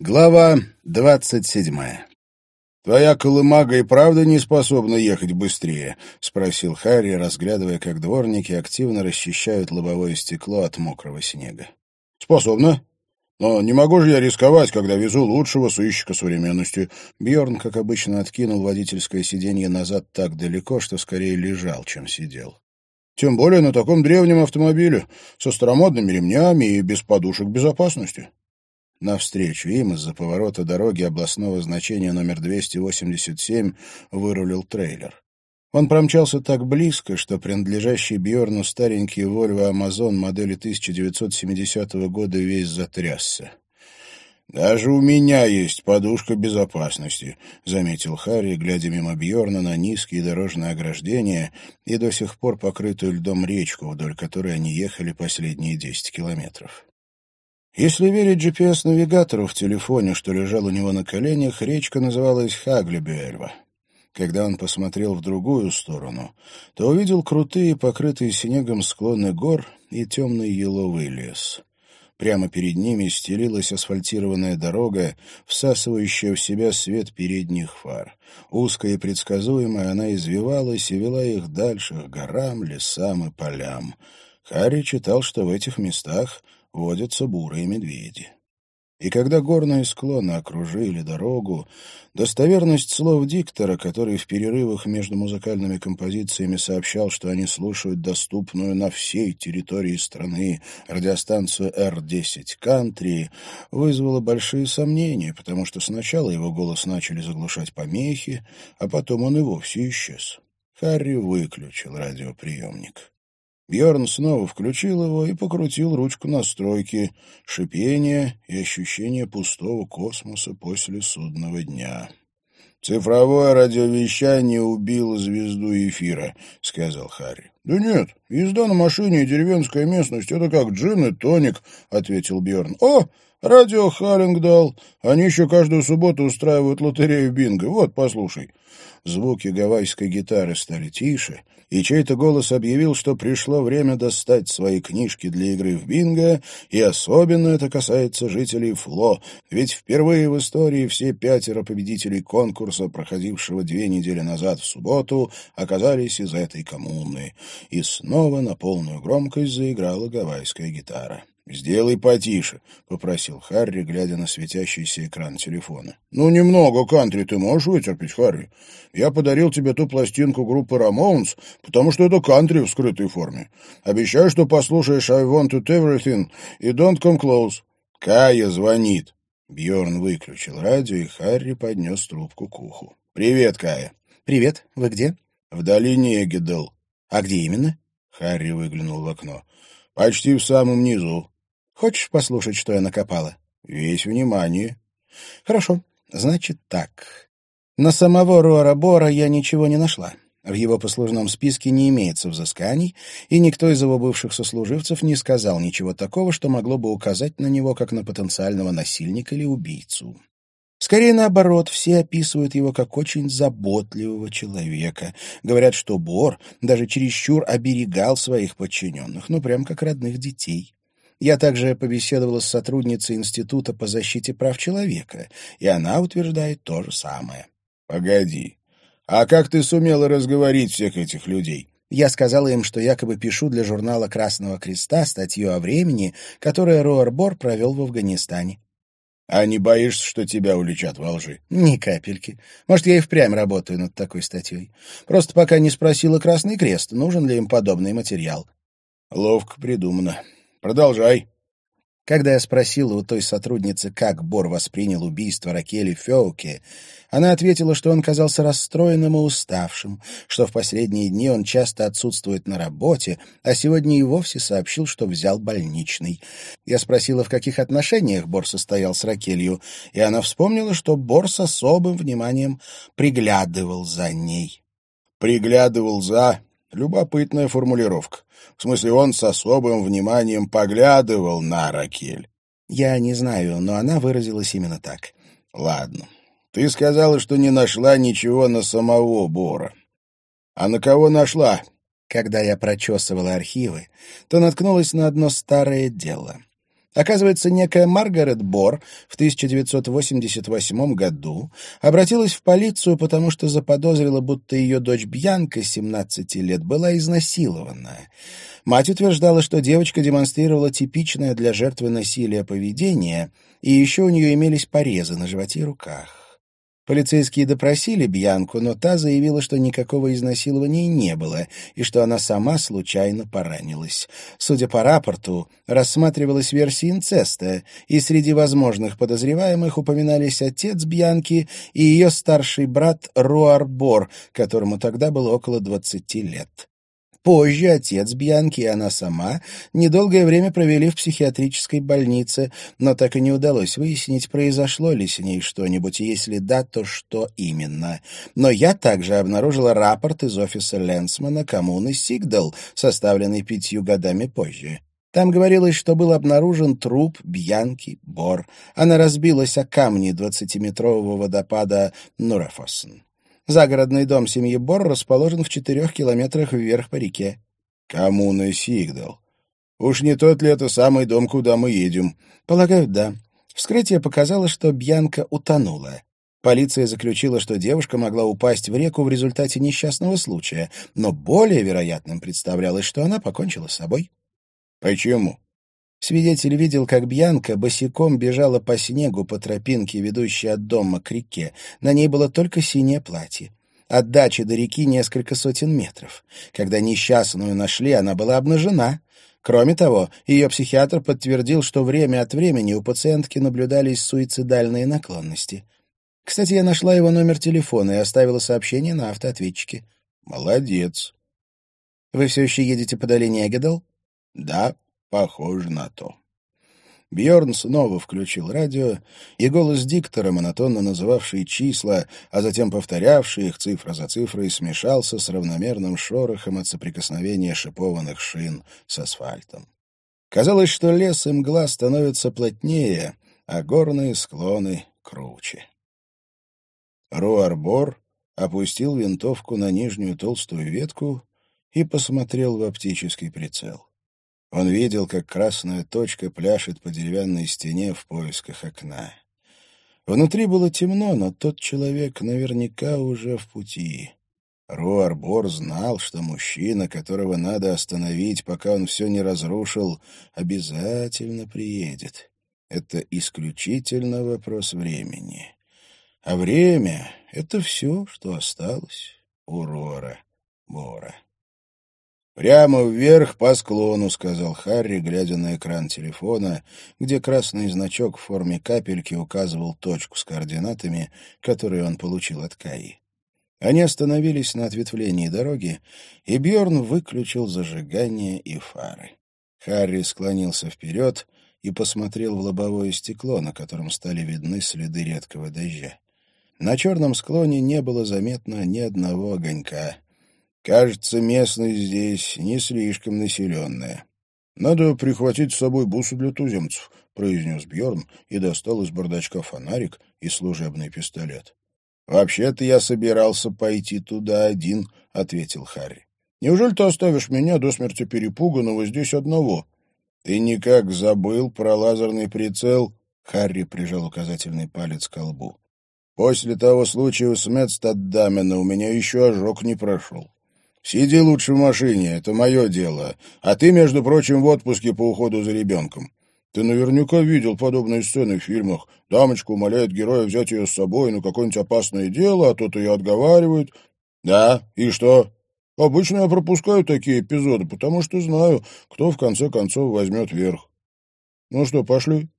Глава двадцать седьмая. «Твоя колымага и правда не способна ехать быстрее?» — спросил Харри, разглядывая, как дворники активно расчищают лобовое стекло от мокрого снега. «Способна. Но не могу же я рисковать, когда везу лучшего сыщика современности». Бьорн, как обычно, откинул водительское сиденье назад так далеко, что скорее лежал, чем сидел. «Тем более на таком древнем автомобиле, со старомодными ремнями и без подушек безопасности». Навстречу им из-за поворота дороги областного значения номер 287 вырулил трейлер. Он промчался так близко, что принадлежащий Бьорну старенький Volvo Amazon модели 1970 года весь затрясся. «Даже у меня есть подушка безопасности», — заметил Харри, глядя мимо Бьорна на низкие дорожные ограждения и до сих пор покрытую льдом речку, вдоль которой они ехали последние десять километров. Если верить GPS-навигатору в телефоне, что лежал у него на коленях, речка называлась Хаглебюэльва. Когда он посмотрел в другую сторону, то увидел крутые, покрытые снегом склоны гор и темный еловый лес. Прямо перед ними стелилась асфальтированная дорога, всасывающая в себя свет передних фар. Узкая и предсказуемая она извивалась и вела их дальше к горам, лесам и полям. Харри читал, что в этих местах водятся бурые медведи. И когда горные склоны окружили дорогу, достоверность слов диктора, который в перерывах между музыкальными композициями сообщал, что они слушают доступную на всей территории страны радиостанцию R10 «Кантри», вызвала большие сомнения, потому что сначала его голос начали заглушать помехи, а потом он и вовсе исчез. Харри выключил радиоприемник. Бьорн снова включил его и покрутил ручку настройки, шипение и ощущение пустого космоса после судного дня. «Цифровое радиовещание убило звезду эфира», — сказал Харри. «Да нет, езда на машине и деревенская местность — это как джин и тоник», — ответил Бьорн. «О, радио Халлингдал. Они еще каждую субботу устраивают лотерею бинго. Вот, послушай». Звуки гавайской гитары стали тише, и чей-то голос объявил, что пришло время достать свои книжки для игры в бинго, и особенно это касается жителей Фло, ведь впервые в истории все пятеро победителей конкурса, проходившего две недели назад в субботу, оказались из этой коммуны. И снова на полную громкость заиграла гавайская гитара. «Сделай потише», — попросил Харри, глядя на светящийся экран телефона. «Ну, немного кантри ты можешь вытерпеть, Харри. Я подарил тебе ту пластинку группы Ramones, потому что это кантри в скрытой форме. Обещаю, что послушаешь I Want to Everything и Don't Come Close». «Кая звонит». Бьорн выключил радио, и Харри поднес трубку к уху. «Привет, Кая». «Привет. Вы где?» «В долине Эгидел». «А где именно?» Харри выглянул в окно. «Почти в самом низу». Хочешь послушать, что я накопала? Весь внимание. Хорошо. Значит так. На самого Рора Бора я ничего не нашла. В его послужном списке не имеется взысканий, и никто из его бывших сослуживцев не сказал ничего такого, что могло бы указать на него как на потенциального насильника или убийцу. Скорее наоборот, все описывают его как очень заботливого человека. Говорят, что Бор даже чересчур оберегал своих подчиненных, ну, прям как родных детей. Я также побеседовала с сотрудницей Института по защите прав человека, и она утверждает то же самое. «Погоди, а как ты сумела разговорить всех этих людей?» Я сказала им, что якобы пишу для журнала «Красного креста» статью о времени, которое Роарбор провел в Афганистане. А не боишься, что тебя уличат во лжи? Ни капельки. Может, я и впрямь работаю над такой статьей. Просто пока не спросила Красный Крест, нужен ли им подобный материал. Ловко придумано. Продолжай. Когда я спросила у той сотрудницы, как Бор воспринял убийство Ракели Феуке, она ответила, что он казался расстроенным и уставшим, что в последние дни он часто отсутствует на работе, а сегодня и вовсе сообщил, что взял больничный. Я спросила, в каких отношениях Бор состоял с Ракелью, и она вспомнила, что Бор с особым вниманием приглядывал за ней. «Приглядывал за...» Любопытная формулировка. В смысле, он с особым вниманием поглядывал на Ракель. Я не знаю, но она выразилась именно так. Ладно. Ты сказала, что не нашла ничего на самого Бора. А на кого нашла? Когда я прочесывала архивы, то наткнулась на одно старое дело. Оказывается, некая Маргарет Бор в 1988 году обратилась в полицию, потому что заподозрила, будто ее дочь Бьянка, 17 лет, была изнасилована. Мать утверждала, что девочка демонстрировала типичное для жертвы насилия поведение, и еще у нее имелись порезы на животе и руках. Полицейские допросили Бьянку, но та заявила, что никакого изнасилования не было и что она сама случайно поранилась. Судя по рапорту, рассматривалась версия инцеста, и среди возможных подозреваемых упоминались отец Бьянки и ее старший брат Руар Бор, которому тогда было около двадцати лет. Позже отец Бьянки и она сама недолгое время провели в психиатрической больнице, но так и не удалось выяснить, произошло ли с ней что-нибудь, если да, то что именно. Но я также обнаружила рапорт из офиса Ленсмана коммуны Сигдал, составленный пятью годами позже. Там говорилось, что был обнаружен труп Бьянки Бор. Она разбилась о камни двадцатиметрового водопада Нурафоссен. Загородный дом семьи Бор расположен в четырех километрах вверх по реке. Коммуна Сигдал. Уж не тот ли это самый дом, куда мы едем? Полагаю, да. Вскрытие показало, что Бьянка утонула. Полиция заключила, что девушка могла упасть в реку в результате несчастного случая, но более вероятным представлялось, что она покончила с собой. Почему? Свидетель видел, как Бьянка босиком бежала по снегу по тропинке, ведущей от дома к реке. На ней было только синее платье. От дачи до реки несколько сотен метров. Когда несчастную нашли, она была обнажена. Кроме того, ее психиатр подтвердил, что время от времени у пациентки наблюдались суицидальные наклонности. Кстати, я нашла его номер телефона и оставила сообщение на автоответчике. «Молодец». «Вы все еще едете по долине Эгедал?» «Да, Похоже на то. Бьорн снова включил радио, и голос диктора, монотонно называвший числа, а затем повторявший их цифра за цифрой, смешался с равномерным шорохом от соприкосновения шипованных шин с асфальтом. Казалось, что лес и мгла становятся плотнее, а горные склоны круче. Руарбор опустил винтовку на нижнюю толстую ветку и посмотрел в оптический прицел. Он видел, как красная точка пляшет по деревянной стене в поисках окна. Внутри было темно, но тот человек наверняка уже в пути. Руарбор знал, что мужчина, которого надо остановить, пока он все не разрушил, обязательно приедет. Это исключительно вопрос времени. А время — это все, что осталось у Рора Бора. «Прямо вверх по склону», — сказал Харри, глядя на экран телефона, где красный значок в форме капельки указывал точку с координатами, которые он получил от Каи. Они остановились на ответвлении дороги, и Бьорн выключил зажигание и фары. Харри склонился вперед и посмотрел в лобовое стекло, на котором стали видны следы редкого дождя. На черном склоне не было заметно ни одного огонька — Кажется, местность здесь не слишком населенная. Надо прихватить с собой бусы для туземцев, произнес Бьорн и достал из бардачка фонарик и служебный пистолет. Вообще-то я собирался пойти туда один, ответил Харри. Неужели ты оставишь меня до смерти перепуганного здесь одного? Ты никак забыл про лазерный прицел? Харри прижал указательный палец к колбу. После того случая с Медстаддамена у меня еще ожог не прошел. Сиди лучше в машине, это мое дело. А ты, между прочим, в отпуске по уходу за ребенком. Ты наверняка видел подобные сцены в фильмах. Дамочка умоляет героя взять ее с собой на какое-нибудь опасное дело, а тот ее отговаривает. Да, и что? Обычно я пропускаю такие эпизоды, потому что знаю, кто в конце концов возьмет верх. Ну что, пошли?